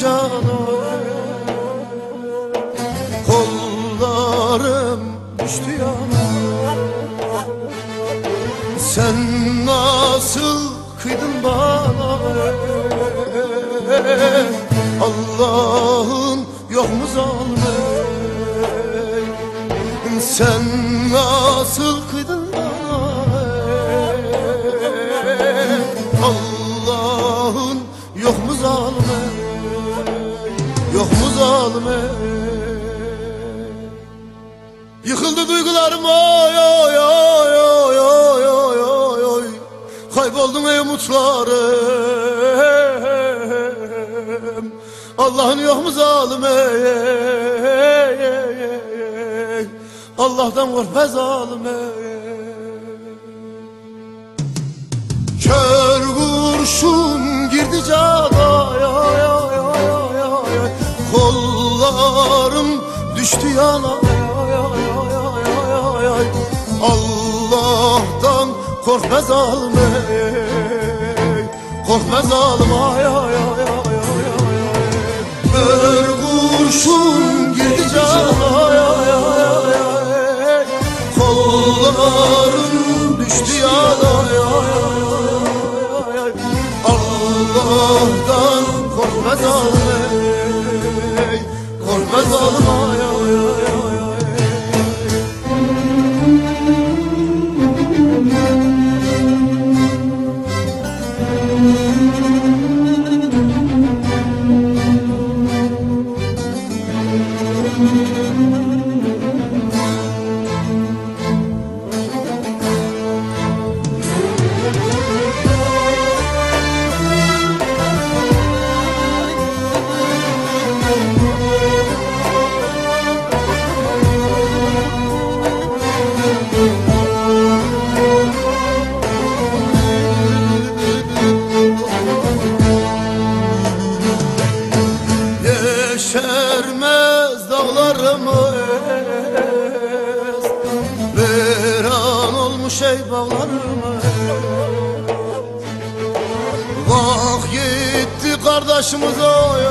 canım. Kollarım düştü yana. Sen nasıl kıydın bana? Allah'ın yok mu zalmı Sen nasıl kıydın Yok mu zalim Yıkıldı duygularım oy oy oy oy oy oy oy oy Kayboldum ey umutlarım Allah'ın yok mu zalim ey, ey, ey, ey, ey. Allah'tan korkma zalim ey. Kör kurşun girdi cana düştü yana ay, ay, ay, Allah'tan korkma zalim Korkma zalim ay ay ay ay Kör kurşun girdi cana ay ay ay Kolların düştü yana ay ay ay Allah'tan korkma zalim Korkma zalim Música bu şey bağlar mı? Vah gitti kardeşimiz oy